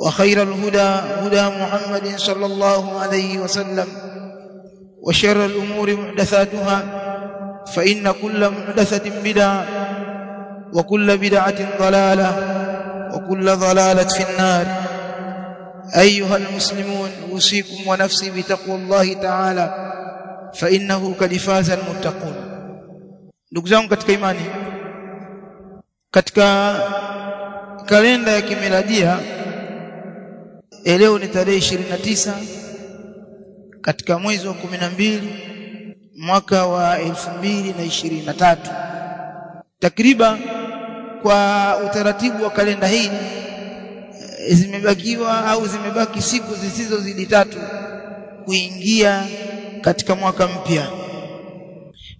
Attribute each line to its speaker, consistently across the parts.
Speaker 1: وخير الهدى هدى محمد صلى الله عليه وسلم وشر الأمور محدثاتها فإن كل محدثة بدعة وكل بدعة ضلالة وكل ضلالة في النار. أيها المسلمون أوصيكم ونفسي بتقوى الله تعالى فإنه قد فاز المتقون. zangu katika imani katika kalenda ya kimiladia leo ni tarehe 29 katika mwezi wa 12 mwaka wa 2023 takriban kwa utaratibu wa kalenda hii zimebakiwa au zimebaki siku zisizozidi tatu kuingia katika mwaka mpya.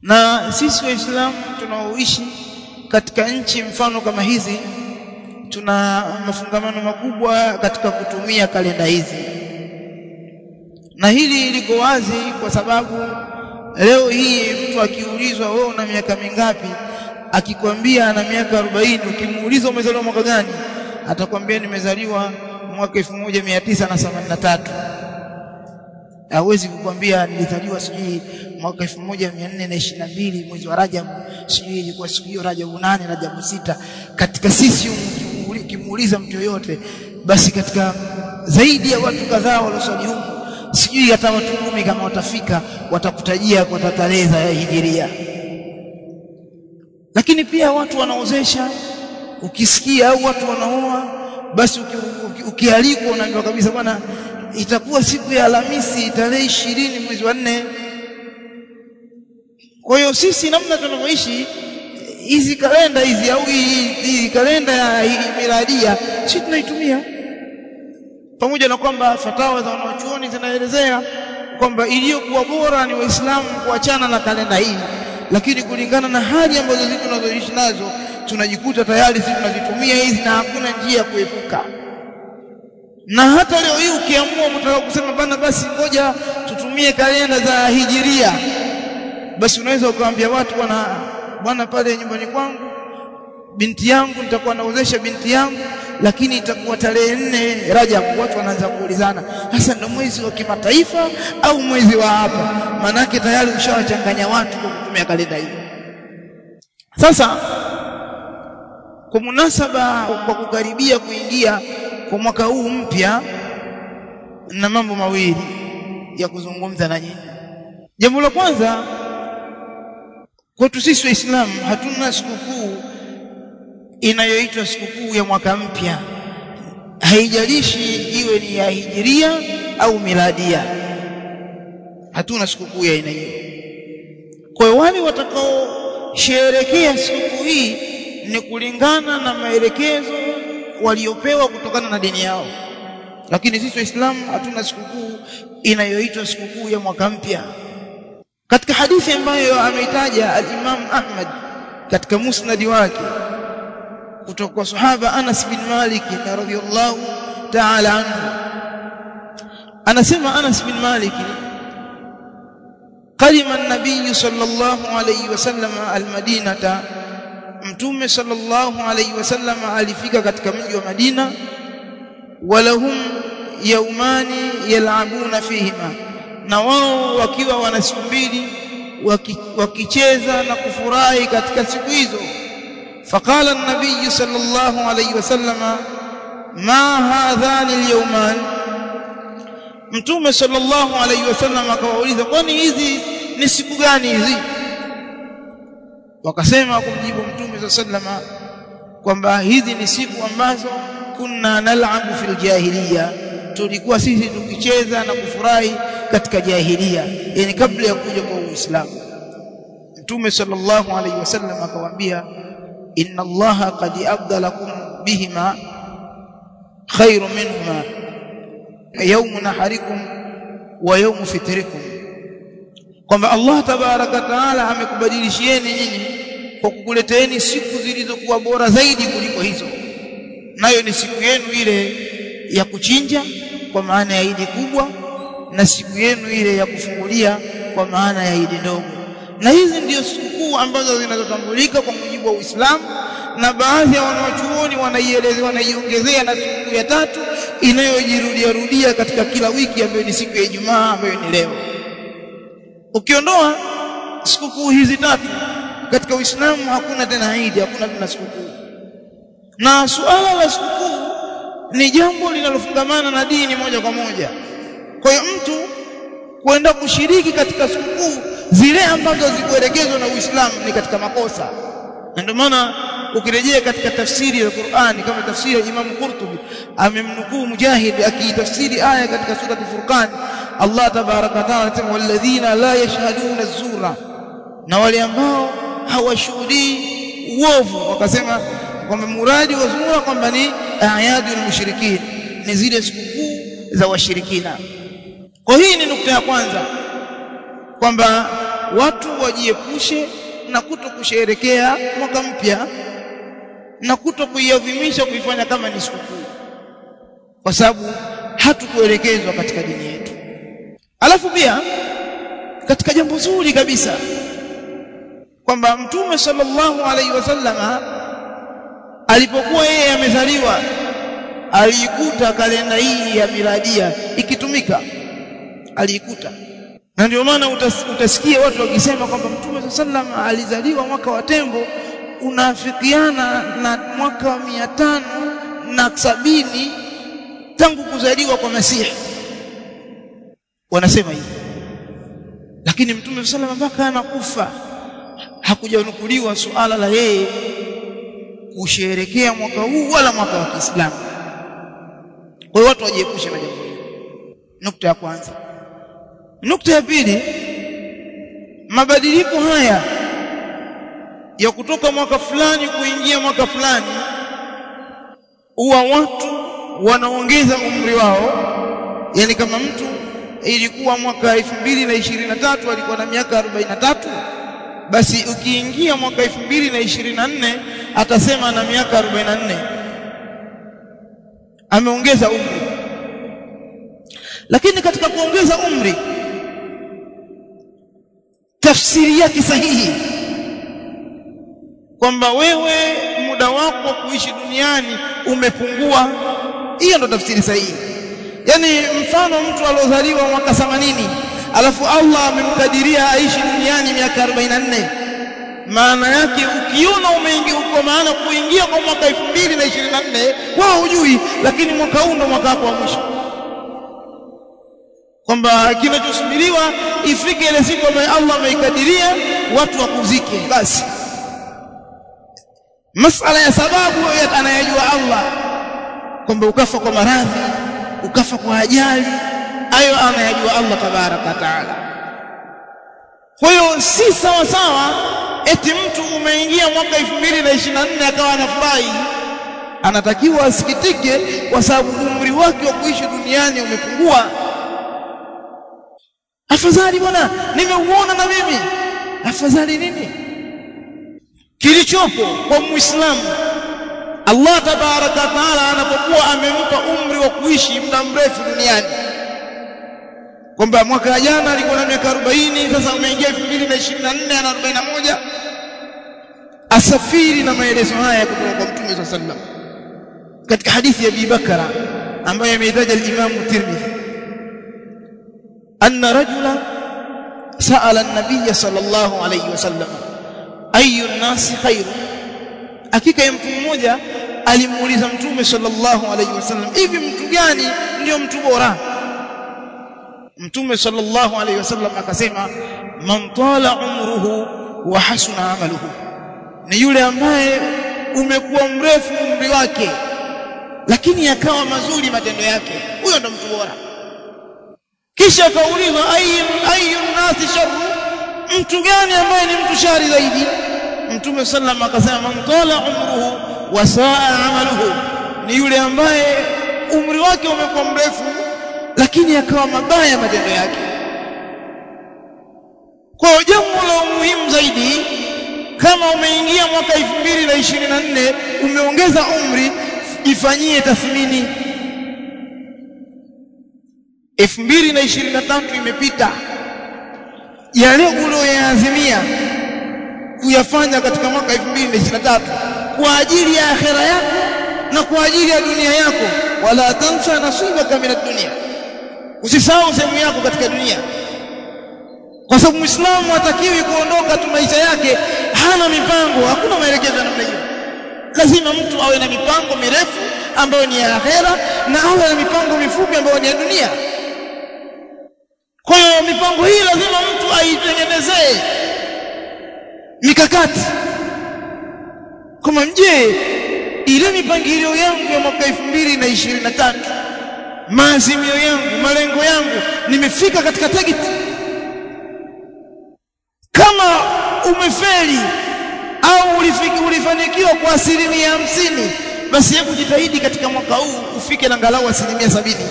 Speaker 1: Na sisi waislamu tunaoishi katika nchi mfano kama hizi tuna mafungamano makubwa katika kutumia kalenda hizi. Na hili liko wazi kwa sababu leo hii mtu akiulizwa wewe una miaka mingapi? Akikwambia ana miaka 40 ukimuuliza umezaliwa mwaka gani? Atakwambia nimezaliwa mwaka 1983 hawezi kukwambia nilizaliwa sijui mwaka 1422 mwezi wa Rajab. Sijui ilikuwa siku hiyo Rajab 8 Rajab 6 katika sisi ukimuuliza mtu yoyote basi katika zaidi ya watu kadhaa waliosali huko sijui hata watu kumi kama watafika watakutajia kwa tarehe za hijiria lakini pia watu wanaozesha ukisikia au watu wanaoa basi ukialikwa uki, uki unaambiwa kabisa bwana itakuwa siku ya Alhamisi tarehe ishirini mwezi wa nne. Kwa hiyo sisi namna tunavyoishi hizi kalenda hizi au hii kalenda ya miladia si tunaitumia? Pamoja na kwamba fatawa za wanachuoni zinaelezea kwamba iliyokuwa bora ni Waislamu kuachana na kalenda hii, lakini kulingana na hali ambazo sisi tunazoishi nazo tunajikuta tayari sisi tunazitumia hizi na hakuna njia ya kuepuka. Na hata leo hii ukiamua mtaka kusema bana basi ngoja tutumie kalenda za hijiria basi unaweza ukawambia watu bwana bwana pale nyumbani kwangu binti yangu nitakuwa naozesha binti yangu lakini itakuwa tarehe nne Rajab. Watu wanaanza kuulizana hasa ndo mwezi wa kimataifa au mwezi wa hapa? Manake tayari ushawachanganya watu kwa kutumia kalenda hii. Sasa kwa munasaba kwa kukaribia kuingia kwa mwaka huu mpya na mambo mawili ya kuzungumza na nyinyi. Jambo la kwanza kwetu sisi Waislamu hatuna sikukuu inayoitwa sikukuu ya mwaka mpya, haijalishi iwe ni ya hijiria au miladia, hatuna sikukuu ya aina hiyo. Kwa wale watakaosherehekea sikukuu hii ni kulingana na maelekezo waliopewa kutokana na dini yao. Lakini sisi waislamu hatuna sikukuu inayoitwa sikukuu ya mwaka mpya katika hadithi ambayo ameitaja al-Imam Ahmad katika musnadi wake kutoka kwa sahaba Anas bin Malik radhiyallahu ta'ala anhu anasema Anas bin Malik قدم النبي صلى الله عليه وسلم المدينه mtume sallallahu alayhi wasallam alifika katika mji wa Madina walahum yaumani yalabuna fihima na wao wakiwa wanasubiri wakicheza na kufurahi katika siku hizo. Faqala an-nabiy sallallahu alayhi wasallam ma hadhani al-yawman mtume sallallahu alayhi wasallam akawauliza kwani hizi ni siku gani hizi? Wakasema kumjibu mtume sallallahu sallama kwamba hizi ni siku ambazo kunna nal'abu fil jahiliya. Tulikuwa sisi tukicheza na kufurahi katika jahiliya yani kabla ya kuja kwa uislamu. Mtume sallallahu alayhi wasallam akawaambia inna allaha qad abdalakum bihima khairu minhuma yawm naharikum wa yawm fitrikum. Kwamba Allah tabaraka taala amekubadilishieni nyinyi kwa kukuleteeni siku zilizokuwa bora zaidi kuliko hizo. Nayo ni siku yenu ile ya kuchinja kwa maana ya idi kubwa na siku yenu ile ya kufungulia kwa maana ya idi ndogo na hizi ndiyo sikukuu ambazo zinazotambulika kwa mujibu wa Uislamu na baadhi ya wanawachuoni wanaielezea wanaiongezea na siku ya tatu inayojirudia rudia katika kila wiki ambayo ni siku ya Ijumaa ambayo ni leo. Ukiondoa sikukuu hizi tatu katika Uislamu hakuna tena Eid hakuna tena sikukuu. Na suala la sikukuu ni jambo linalofungamana na dini moja kwa moja kwa hiyo mtu kwenda kushiriki katika sikukuu zile ambazo zikuelekezwa na Uislamu ni katika makosa. Na ndio maana ukirejea katika tafsiri ya Qur'ani kama tafsiri ya Imam Qurtubi amemnukuu Mujahid akiitafsiri aya katika sura Furqan Allah tabaraka taala anasema walladhina la yashhaduna zura na wale ambao hawashuhudii uovu wakasema kwamba muradi wa zura kwamba ni ayadul mushrikin ni zile sikukuu za washirikina kwa hii ni nukta ya kwanza kwamba watu wajiepushe na kuto kusherekea mwaka mpya na kuto kuiadhimisha kuifanya kama ni sikukuu kwa sababu hatukuelekezwa katika dini yetu. Alafu pia katika jambo zuri kabisa kwamba mtume sallallahu alaihi wasallama alipokuwa yeye amezaliwa aliikuta kalenda hii ya miladia ikitumika aliikuta na ndio maana utas, utasikia watu wakisema kwamba mtume sallallahu alizaliwa mwaka wa tembo unafikiana na mwaka wa mia tano na sabini tangu kuzaliwa kwa Masihi. Wanasema hivi. Lakini mtume sallallahu mpaka anakufa hakujanukuliwa suala la yeye kusherekea mwaka huu wala mwaka wa Kiislamu. Kwa watu wajiepushe na jambo hili. Nukta ya kwanza nukta ya pili mabadiliko haya ya kutoka mwaka fulani kuingia mwaka fulani huwa watu wanaongeza umri wao. Yani kama mtu ilikuwa mwaka 2023 alikuwa na miaka 43 basi ukiingia mwaka 2024 atasema na miaka 44 ameongeza umri. Lakini katika kuongeza umri tafsiri yake sahihi kwamba wewe muda wako wa kuishi duniani umepungua. Hiyo ndo tafsiri sahihi. Yani mfano mtu aliozaliwa mwaka 80 alafu Allah amemkadiria aishi duniani miaka 44 maana yake ukiona umeingia uko maana kuingia kwa mwaka 2024 wao hujui lakini mwaka huu ndo mwaka wako wa mwisho kwamba kinachosubiriwa ifike ile siku ambayo Allah ameikadiria watu wakuzike basi. Masala ya sababu anayejua Allah kwamba ukafa kwa maradhi ukafa kwa ajali ayo anayajua Allah tabaraka taala. Kwa hiyo si sawa sawa eti mtu umeingia mwaka 2024 akawa anafurahi. Anatakiwa asikitike kwa sababu umri wake wa kuishi duniani umepungua afadhali bwana nimeuona na mimi. Afadhali nini? Kilichopo kwa muislamu Allah tabaraka taala anapokuwa amempa umri wa kuishi muda mrefu duniani. Kwamba mwaka jana alikuwa na miaka 40 sasa umeingia 2024 ana 41 asafiri na maelezo haya kutoka kwa mtume صلى الله عليه وسلم katika hadithi ya Abi Bakara ambayo ameitaja al-Imam Tirmidhi anna rajula sa'ala an-nabiy sallallahu alayhi wasallam ayu an-nasi khairu hakika mtu mmoja alimuuliza mtume sallallahu alayhi wasallam hivi mtu gani ndio mtu bora mtume sallallahu alayhi wasallam akasema man tala umruhu wa hasuna amaluhu ni yule ambaye umekuwa mrefu umri wake lakini yakawa mazuri matendo yake huyo ndo mtu bora kisha akaulizwa ayu ayu nasi sharru? Mtu gani ambaye ni mtu shari zaidi? Mtume sallam akasema man tala umruhu wa saa amaluhu. Ni yule ambaye umri wake umekuwa mrefu lakini akawa mabaya matendo yake. Kwa jambo la muhimu zaidi kama umeingia mwaka 2024 umeongeza umri jifanyie tathmini 2023 imepita. Yale uliyoyaazimia kuyafanya katika mwaka 2023 kwa ajili ya akhera yako na kwa ajili ya dunia yako. Wala tansa nasibaka min dunia usisahau sehemu yako katika dunia. Kwa sababu muislamu hatakiwi kuondoka tu maisha yake hana mipango. Hakuna maelekezo namna hiyo. Lazima mtu awe na mipango mirefu ambayo ni ya akhera na awe na mipango mifupi ambayo ni ya dunia kwa hiyo mipango hii lazima mtu aitengenezee mikakati. Kama je ile mipangilio yangu ya mwaka 2023 maazimio yangu malengo yangu nimefika katika target? Kama umefeli au ulifiki ulifanikiwa kwa asilimia hamsini basi hebu jitahidi katika mwaka huu ufike na angalau asilimia sabini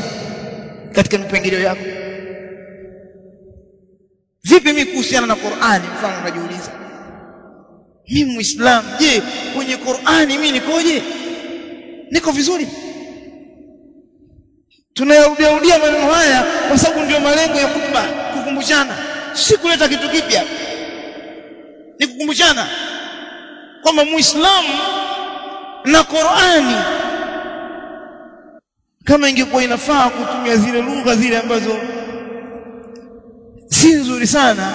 Speaker 1: katika mipangilio yako vipi mimi kuhusiana na Qur'ani? Mfano unajiuliza. Mimi muislamu je kwenye Qur'ani mimi nikoje? Niko vizuri? Tunayarudiarudia maneno haya kwa sababu ndio malengo ya kutuba kukumbushana. Si kuleta kitu kipya. Ni kukumbushana kwamba muislamu na Qur'ani kama ingekuwa inafaa kutumia zile lugha zile ambazo si nzuri sana.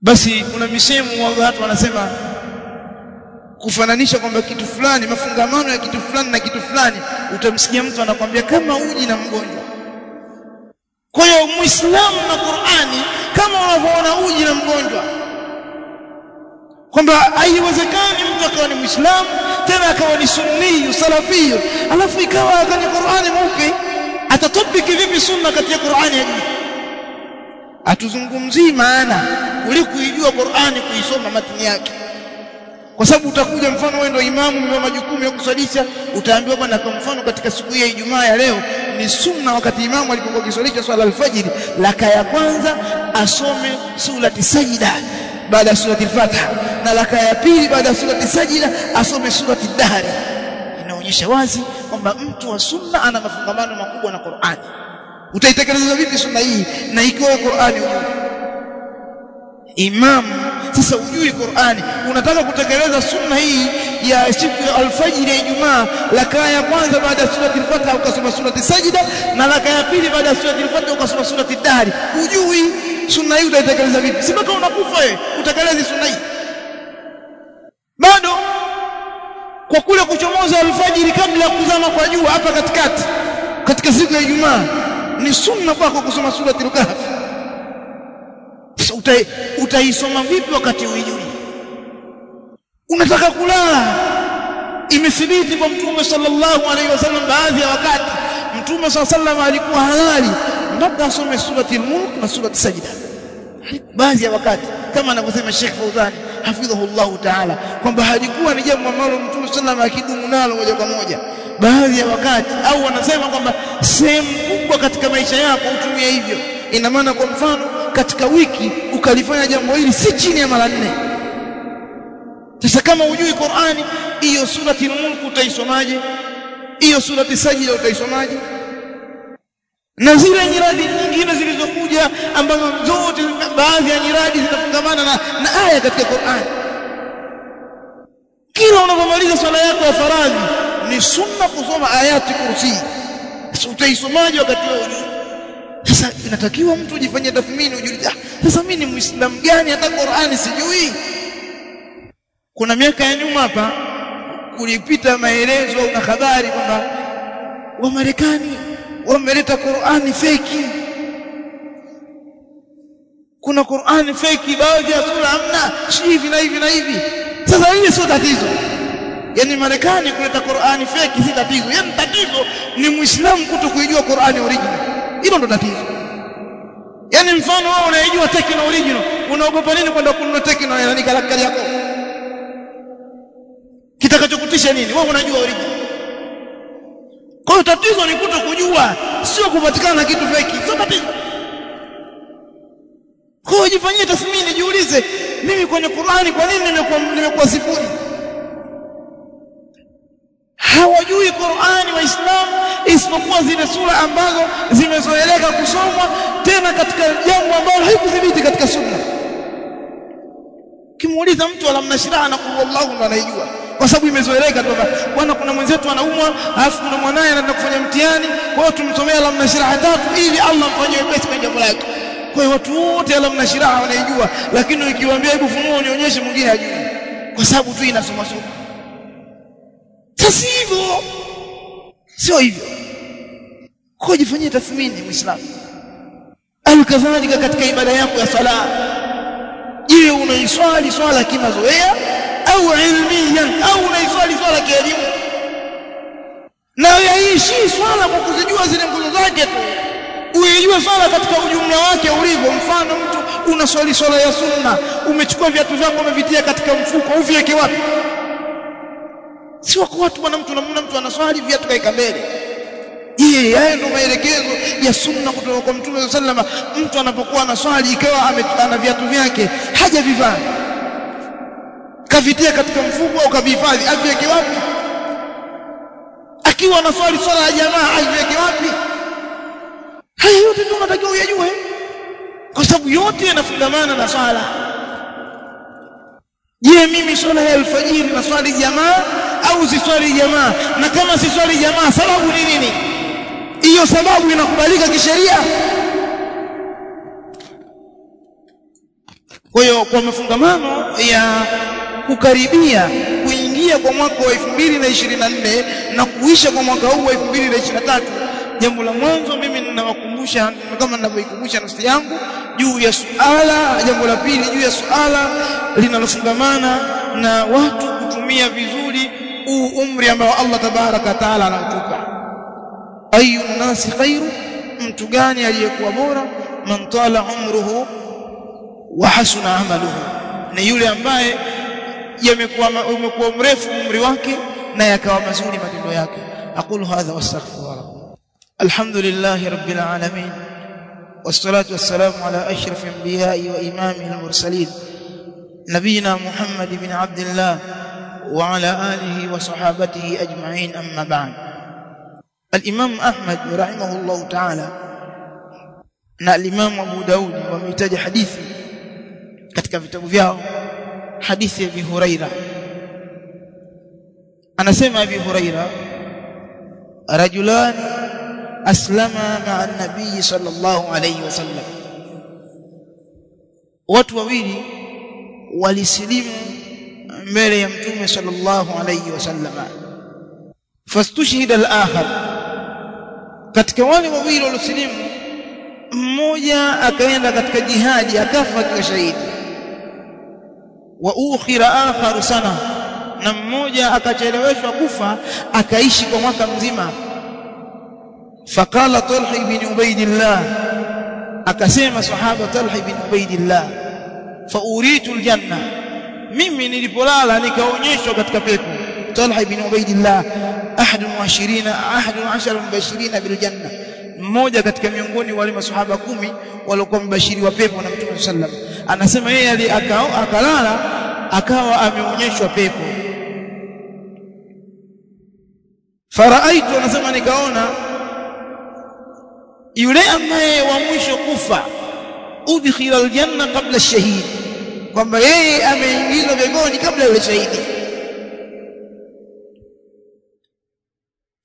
Speaker 1: Basi kuna misemo wa watu wanasema kufananisha kwamba kitu fulani mafungamano ya kitu fulani na kitu fulani utamsikia mtu anakwambia kama uji na mgonjwa. Kwa hiyo muislamu na Qur'ani kama unavyoona uji na mgonjwa kwamba haiwezekani mtu akawa ni muislamu tena akawa ni sunni salafi alafu ikawa kwenye Qur'ani mupi atatopiki vipi sunna kati ya Qur'ani ya atuzungumzii maana. Kuliko kuijua Qur'ani kuisoma matini yake. Kwa sababu utakuja mfano wewe ndio imamu wa majukumu ya kusalisha utaambiwa bwana kwa mfano katika siku hii ya Ijumaa ya leo ni sunna wakati imamu alipokuwa kiswalisha swala alfajiri laka ya kwanza asome surati sajida baada ya surati al-Fatiha na laka ya pili baada ya surati sajida asome surati dahri inaonyesha wazi kwamba mtu wa sunna ana mafungamano makubwa na Qur'ani utaitekeleza vipi sunna hii? Na ikiwa Qur'ani imam sasa ujui Qur'ani. Unataka kutekeleza sunna hii ya siku ya alfajiri ya Ijumaa rakaa ya kwanza baada ya surati al-Fatiha ukasoma surati sajida na rakaa ya pili baada ya surati al-Fatiha ukasoma surati dari ujui sunna hii utaitekeleza vipi? Si mpaka unakufa wewe utekeleze sunna hii. Bado kwa kule kuchomoza alfajiri kabla ya kuzama kwa jua hapa katikati katika siku ya Ijumaa ni sunna kwako kusoma surati al-Kahf sasa utaisoma vipi wakati uijui unataka kulala. Imethibiti kwa mtume sallallahu alaihi wasallam baadhi ya wakati. Mtume sallallahu alikuwa halali. Mpaka asome surati al-mulk na surati sajda. Baadhi ya wakati. Kama anavyosema Sheikh Fauzani hafidhahullahu ta'ala kwamba halikuwa ni jambo ambalo mtume sallallahu alaihi wasallam akidumu nalo moja kwa moja baadhi ya wakati au wanasema kwamba sehemu kubwa katika maisha yako utumie hivyo. Ina maana kwa mfano katika wiki ukalifanya jambo hili si chini ya mara nne. Sasa kama hujui Qur'ani hiyo surati al-mulk utaisomaje? Hiyo surati sajida utaisomaje? Na zile nyiradi nyingine zilizokuja ambazo zote baadhi ya nyiradi zinafungamana na, na aya katika Qur'ani. Kila unapomaliza swala yako ya faradhi ni sunna kusoma ayati kursi. Sasa utaisomaje wakati wewe sasa inatakiwa mtu ujifanye tathmini ujiulize ah, sasa mimi ni muislamu gani hata Qur'ani sijui? Kuna miaka ya nyuma hapa kulipita maelezo au na habari kwamba Wamarekani wameleta Qur'ani feki kuna Qur'ani feki baadhi ya sura hamna hivi na hivi na hivi. Sasa hii sio tatizo yani Marekani kuleta Qur'ani feki si tatizo yani tatizo ni muislamu kuto kuijua Qur'ani original. Hilo ndo tatizo. Yani mfano wewe unaijua tekno original unaogopa nini kwenda kununua tekno ya nani kalakali yako? Kitakachokutisha nini? Wewe unajua original. Kwa hiyo tatizo ni kuto kujua sio kupatikana na kitu feki sio tatizo. Kwa hiyo jifanyie tathmini jiulize mimi kwenye Qur'ani kwa nini nimekuwa nimekuwa sifuri hawajui Qur'ani waislamu isipokuwa zile sura ambazo zimezoeleka kusomwa tena katika jambo ambalo haikudhibiti katika sunna. Kimuuliza mtu alamna shiraha na qul wallahu ndo anaijua. Kwa sababu imezoeleka tu bwana kuna mwenzetu anaumwa alafu kuna mwanae anaenda kufanya mtihani kwa hiyo tumsomea alamna shiraha tatu ili Allah mfanyie wepesi kwenye jambo lake. Kwa hiyo watu wote alamna shiraha wanaijua lakini ukiwaambia hebu funua unionyeshe mwingine hajui. Kwa sababu tu inasoma soma sasa hivyo sio hivyo. Kwa jifanyie tathmini muislamu. Alkadhalika katika ibada yako ya sala je unaiswali swala kimazoea au ilmiyan au unaiswali swala kielimu? Na yaishi swala kwa kuzijua zile nguzo zake tu. Uijue swala katika ujumla wake ulivyo. Mfano mtu unaswali swala ya sunna umechukua viatu vyako umevitia katika mfuko uviweke wapi si wako watu bwana mtu namna mtu anaswali viatu kaika mbele. Je haya ndo maelekezo ya sunna kutoka kwa mtume sallallahu alaihi wasallam. Mtu anapokuwa anaswali ikawa ana viatu vyake haja hajavivaa. Kavitia katika mfuko au kavihifadhi aviweke wapi? Akiwa anaswali swala ya jamaa aviweke wapi? Haya yote ndio unatakiwa uyajue. Kwa sababu yote yanafungamana na swala. Je mimi swala ya alfajiri na swali jamaa au siswali jamaa. Na kama siswali jamaa sababu ni nini? Hiyo sababu inakubalika kisheria. Kwa hiyo kwa mafungamano ya kukaribia kuingia kwa mwaka wa 2024 na kuisha kwa mwaka huu wa 2023 jambo la mwanzo mimi ninawakumbusha kama ninavyoikumbusha nafsi yangu juu ya suala jambo la pili juu ya suala linalofungamana na watu kutumia vizuri huu umri ambao Allah tabaraka taala anautupa ayu nasi khairu mtu gani aliyekuwa bora man tala umruhu wa hasuna amaluhu ni yule ambaye yamekuwa umekuwa mrefu umri wake na yakawa mazuri matendo yake aqulu hadha wastaghfirullah alhamdulillah rabbil alamin والصلاه والسلام على اشرف الانبياء وامام المرسلين نبينا محمد بن عبد الله وعلى آله وصحابته أجمعين أما بعد. الإمام أحمد رحمه الله تعالى نا الإمام أبو داود ومتاج حديث كتك في تبوفيه حديث أبي هريرة. أنا سيما أبي هريرة رجلان أسلم مع النبي صلى الله عليه وسلم. watu wawili walisilimu mbele ya mtume sallallahu alayhi wasallam fastushhida al-akhar katika wale wawili waliosilimu mmoja akaenda katika jihadi akafa akiwa shahidi wa ukhira akhar sana na mmoja akacheleweshwa kufa akaishi kwa mwaka mzima faqala talha ibn ubaidillah akasema sahaba talha ibn ubaidillah fa uritu aljanna mimi nilipolala nikaonyeshwa katika pepo. Talha ibn ubaidillah ahad muashirina ahad ashar mubashirina bil janna. Mmoja katika miongoni wale masahaba kumi waliokuwa mbashiri wa pepo na Mtume sallam anasema yeye akalala akawa ameonyeshwa pepo. Faraaitu anasema nikaona yule ambaye wa mwisho kufa udkhila aljanna qabla ash-shahid kwamba yeye ameingizwa peponi kabla yule shahidi.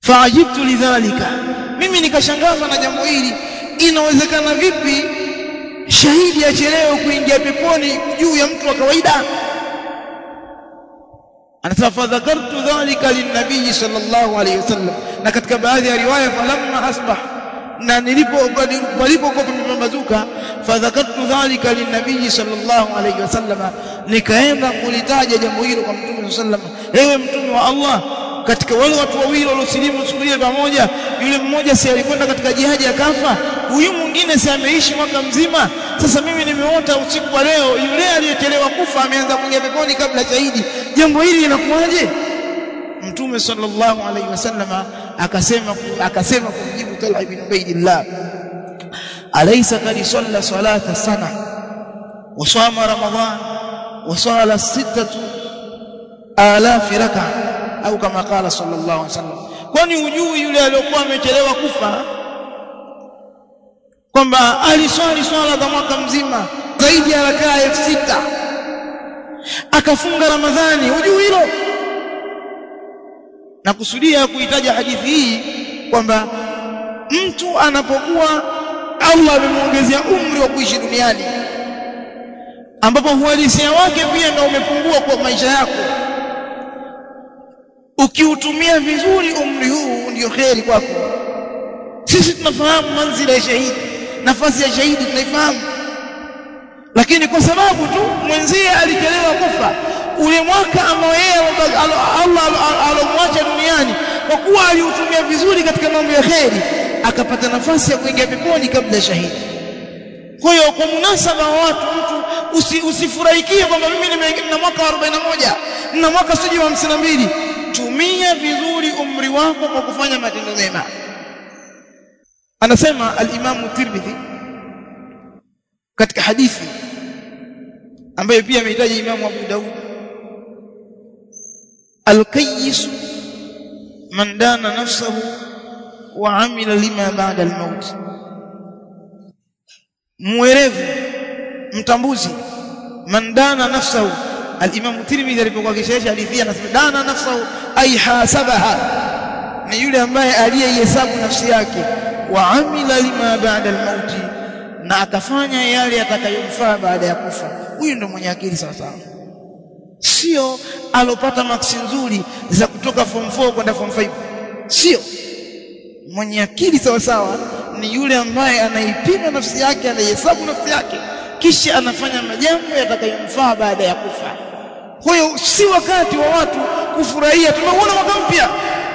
Speaker 1: Faajibtu lidhalika. Mimi nikashangazwa na jambo hili. Inawezekana vipi shahidi achelewe kuingia peponi juu ya mtu wa kawaida? Anasema fadhakartu dhalika linnabii sallallahu alayhi wasallam. Na katika baadhi ya riwaya falamma asbah na nilipo walipokuwa pamepambazuka fadhakartu dhalika linabii sallallahu alayhi wasallam nikaenda kulitaja jambo hilo kwa mtume sallallahu alayhi wasallam ewe mtume wa Allah katika wale watu wawili waliosilimu siku ile pamoja yule mmoja si alikwenda katika jihadi akafa huyu mwingine si ameishi mwaka mzima. Sasa mimi nimeota usiku wa leo yule aliyechelewa kufa ameanza kuingia peponi kabla shahidi. Jambo hili linakuwaje? Mtume sallallahu alaihi wasallam akasema akasema kumjibu Talha ibn Ubaydillah alaysa qad salla salata sana wa sama ramadan wa sala sittatu alaf rak'a au kama qala sallallahu alaihi wasallam kwani hujui yule aliyokuwa amechelewa kufa? Kwamba aliswali swala za mwaka mzima zaidi ya rakaa elfu sita akafunga ramadhani. Hujui hilo? Na kusudia kuitaja hadithi hii kwamba mtu anapokuwa Allah amemwongezea umri wa kuishi duniani ambapo uhalisia wake pia ndio umepungua kwa maisha yako ukiutumia vizuri umri huu ndio kheri kwako sisi tunafahamu manzila ya shahidi nafasi ya shahidi tunaifahamu lakini kwa sababu tu mwenzie alichelewa kufa ule mwaka ambao yeye Allah alomwacha duniani kwa kuwa aliutumia vizuri katika mambo ya kheri akapata nafasi ya kuingia peponi kabla shahidi. Kwa hiyo kwa munasaba wa watu mtu usi, usifurahikie kwamba mimi nina mwaka wa 41 nina mwaka siji wa 52 tumia vizuri umri wako kwa kufanya matendo mema. Anasema al-Imam Tirmidhi katika hadithi ambayo pia amehitaji Imam Abu Daud. Al-qayyis man dana nafsahu wa amila lima baada al-maut. Mwerevu mtambuzi man dana nafsahu. al-Imam Tirmidhi alipokuwa kishaisha hadithi anasema dana nafsahu ai hasabaha. Ni yule ambaye aliyehesabu nafsi yake. Wa amila lima baada al-maut. Na akafanya yale atakayofaa baada ya kufa. Huyu ndo mwenye akili sawa sawa. Sio alopata maksi nzuri za kutoka form 4 kwenda form 5 sio mwenye akili sawasawa sawa ni yule ambaye anaipima nafsi yake anaihesabu nafsi yake kisha anafanya majambo yatakayomfaa baada ya kufa. Kwa si wakati wa watu kufurahia. Tumeuona mwaka mpya.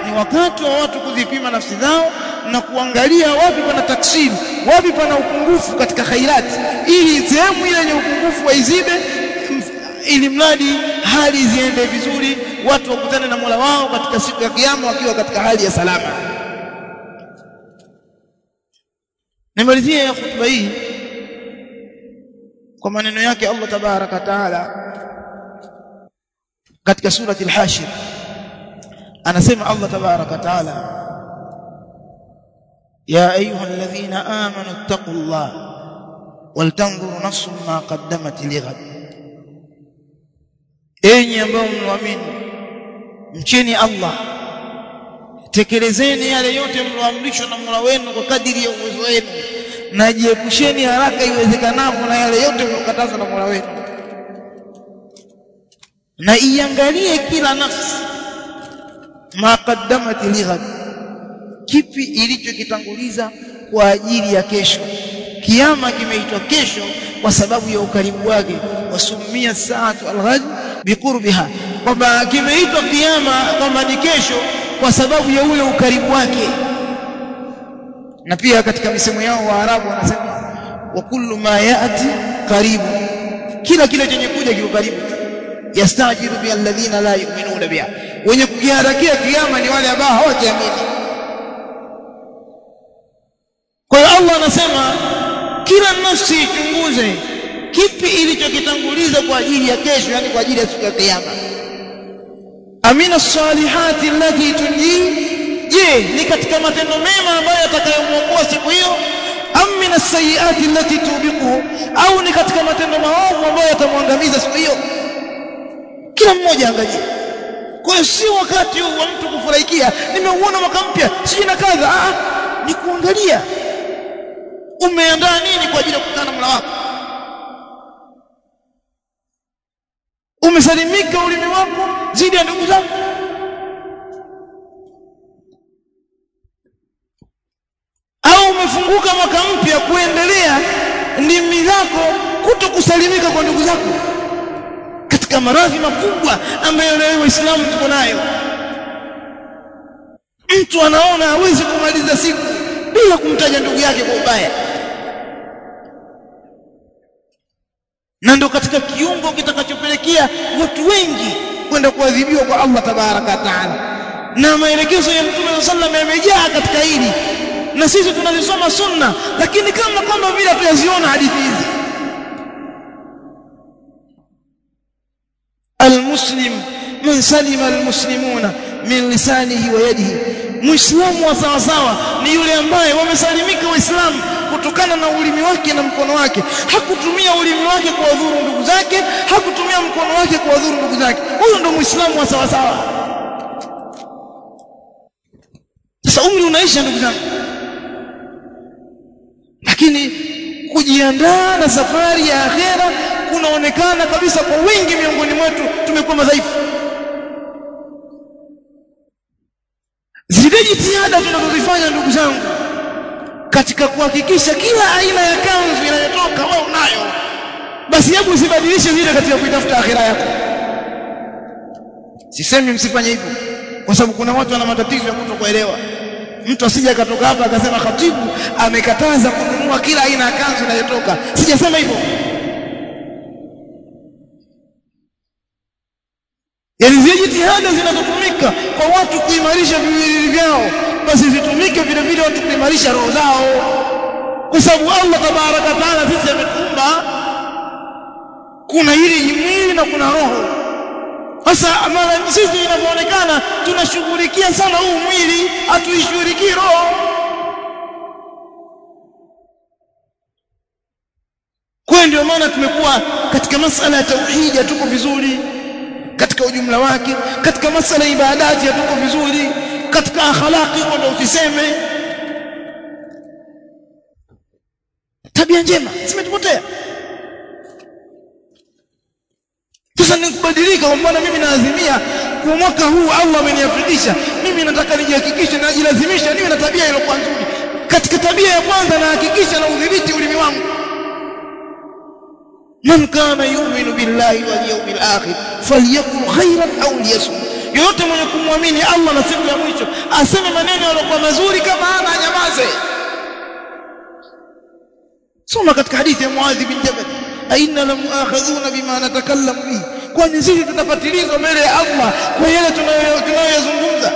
Speaker 1: Ni wakati wa watu kuzipima nafsi zao na kuangalia wapi pana taksiri wapi pana upungufu katika khairati ili sehemu ile yenye upungufu waizibe ili mradi hali ziende vizuri watu wakutane na Mola wao katika siku ya kiyama wakiwa katika hali ya salama nimalizie hotuba hii kwa maneno yake Allah tabaraka taala katika surati al-hashir anasema Allah tabaraka taala يا أيها الذين آمنوا اتقوا الله ولتنظر نفس ما قدمت لغد enyi ambao mnaamini mcheni Allah tekelezeni yale yote mlioamrishwa na Mola wenu kwa kadiri ya uwezo wenu. Na jiepusheni haraka iwezekanavyo na yale yote mliokatazwa na Mola wenu. Na iangalie kila nafsi. Ma qaddamat lighad kipi ilichokitanguliza kwa ajili ya kesho? Kiama kimeitwa kesho kwa sababu ya ukaribu wake. Wasumia saatu alghad biqurbiha kwamba kimeitwa kiama kwamba ni kesho kwa sababu ya ule ukaribu wake. Na pia katika misemo yao wa Arabu wanasema wa kullu ma yati karibu kila kile chenye kuja kiko karibu. Yastajiru bi alladhina la yu'minuna biha. Wenye kukiharakia kiama ni wale ambao hawakiamini. Kwa hiyo Allah anasema kila nafsi ichunguze kipi ilichokitanguliza kwa ajili ya kesho yani kwa ajili ya siku ya kiyama amina salihati allati tunji. Je ni katika matendo mema ambayo yatakayomuokoa siku hiyo? Am min as-sayyiati allati tubiquhu au ni katika matendo maovu ambayo yatamwangamiza siku hiyo? Kila mmoja angalie. Kwa hiyo si wakati huu wa mtu kufurahikia. Nimeuona mwaka mpya siji na kadha. Ni kuangalia. Umeandaa nini kwa ajili ya kukutana na Mola wako umesalimika ulimi wako zidi ya ndugu zako. Au umefunguka mwaka mpya kuendelea ndimi zako kutokusalimika kwa ndugu zako? Katika maradhi makubwa ambayo leo waislamu tuko nayo. Mtu anaona hawezi kumaliza siku bila kumtaja ndugu yake kwa ubaya na ndio katika kiungo kitakachopelekea watu wengi kwenda kuadhibiwa kwa Allah tabaraka taala. Na maelekezo ya Mtume sallam yamejaa katika hili. Na sisi tunalisoma sunna lakini kama kwamba vile tuyaziona hadithi hizi. Almuslim man salima almuslimuna min lisanihi wa yadihi. Muislamu wa sawa sawa ni yule ambaye wamesalimika waislamu kutokana na ulimi wake na mkono wake. Hakutumia ulimi wake kuwadhuru ndugu zake. Hakutumia mkono wake kuwadhuru ndugu zake. Huyo ndo muislamu wa sawa sawa sasa umri unaisha ndugu zangu. Lakini kujiandaa na safari ya akhera kunaonekana kabisa kwa wingi miongoni mwetu tumekuwa madhaifu. Zile jitihada tunazozifanya ndugu zangu katika kuhakikisha kila aina ya kanzu inayotoka wewe unayo basi hebu usibadilishe vile katika kuitafuta akhira yako. Sisemi msifanye hivyo kwa sababu kuna watu wana matatizo ya kutokuelewa. Mtu asije akatoka hapa akasema khatibu amekataza kununua kila aina ya kanzu inayotoka. Sijasema hivyo. Yaani zile jitihada zinazotumika kwa watu kuimarisha viwili vyao basi zitumike vile vile watu kuimarisha roho zao. Kwa sababu Allah tabaraka taala sisi ametuumba kuna ili mwili na kuna roho. Sasa mara sisi inavyoonekana tunashughulikia sana huu mwili hatuishughulikii roho. Kwa ndio maana tumekuwa katika masala ya tauhidi hatuko vizuri. Katika ujumla wake katika masala ya ibadati hatuko vizuri katika akhlaqi huko usiseme. Tabia njema zimetupotea. Sasa nikubadilika kwa maana mimi naazimia kwa mwaka huu Allah ameniafidisha mimi nataka nijihakikishe najilazimisha niwe na tabia iliyokuwa nzuri. Katika tabia ya kwanza nahakikisha na udhibiti ulimi wangu. Man kana yu'minu billahi wal yawmil akhir falyakul khairan aw liyasmut yote mwenye kumwamini Allah na siku ya mwisho aseme maneno yaliokuwa mazuri kama ana anyamaze. Soma katika hadithi ya Muadh bin Jabal. Aina la muakhadhuna bima natakallamu bihi. Kwani sisi tutafatilizwa mbele ya Allah kwa yale tunayoyazungumza?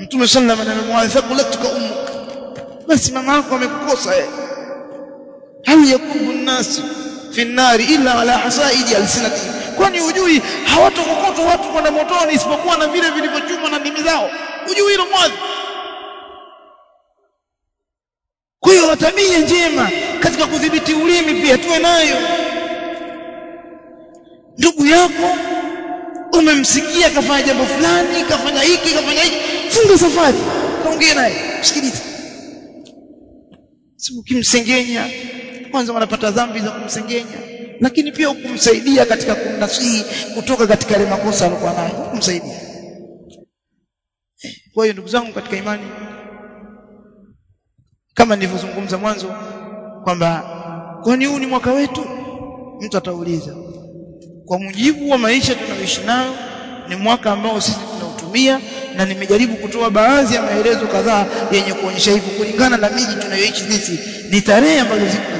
Speaker 1: Mtume sallallahu alayhi wasallam amemwathakulatuka ummuk. Basi mama yako amekukosa yeye. Hal yakubu an-nas fi an-nar illa ala hasaidi alsinati kwani hujui hawatokokotwa watu kwenda motoni isipokuwa na vile vilivyochuma na ndimi zao? Hujui hilo mwadhi kwa hiyo tabia njema katika kudhibiti ulimi pia tuwe nayo. Ndugu yako umemsikia kafanya jambo fulani kafanya hiki kafanya hiki. Funga safari kaongee naye. Msikilize si ukimsengenya kwanza wanapata dhambi za kumsengenya lakini pia ukumsaidia katika kumnasihi kutoka katika yale makosa alikuwa nayo. Ukumsaidia kwa hiyo ndugu zangu katika imani kama nilivyozungumza mwanzo kwamba kwani huu ni mwaka wetu? Mtu atauliza. Kwa mujibu wa maisha tunayoishi nayo ni mwaka ambao sisi tunautumia na nimejaribu kutoa baadhi ya maelezo kadhaa yenye kuonyesha hivyo. Kulingana na miji tunayoishi sisi ni tarehe ambazo tunazitumia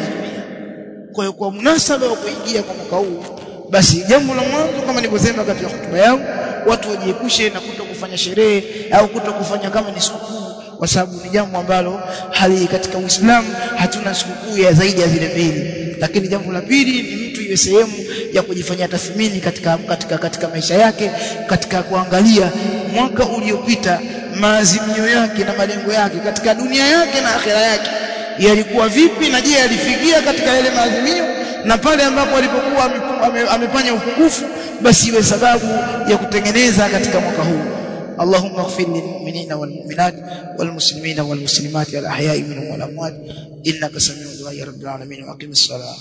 Speaker 1: kwa hiyo kwa mnasaba wa kuingia kwa mwaka huu basi jambo la mwanzo kama nilivyosema katika hotuba yangu watu wajiepushe na kuto kufanya sherehe au kuto kufanya kama ni sikukuu kwa sababu ni jambo ambalo hali katika Uislamu hatuna sikukuu ya zaidi ya zile mbili. Lakini jambo la pili ni mtu iwe sehemu ya kujifanyia tathmini katika, katika, katika maisha yake katika kuangalia mwaka uliopita maazimio yake na malengo yake katika dunia yake na akhera yake yalikuwa vipi na je yalifikia katika yale maadhimio na pale ambapo alipokuwa amefanya upungufu basi iwe sababu ya kutengeneza katika mwaka huu اللهم اغفر للمؤمنين والمؤمنات والمسلمين والمسلمات الأحياء منهم والأموات إنك سميع دعاء رب العالمين وأقم الصلاة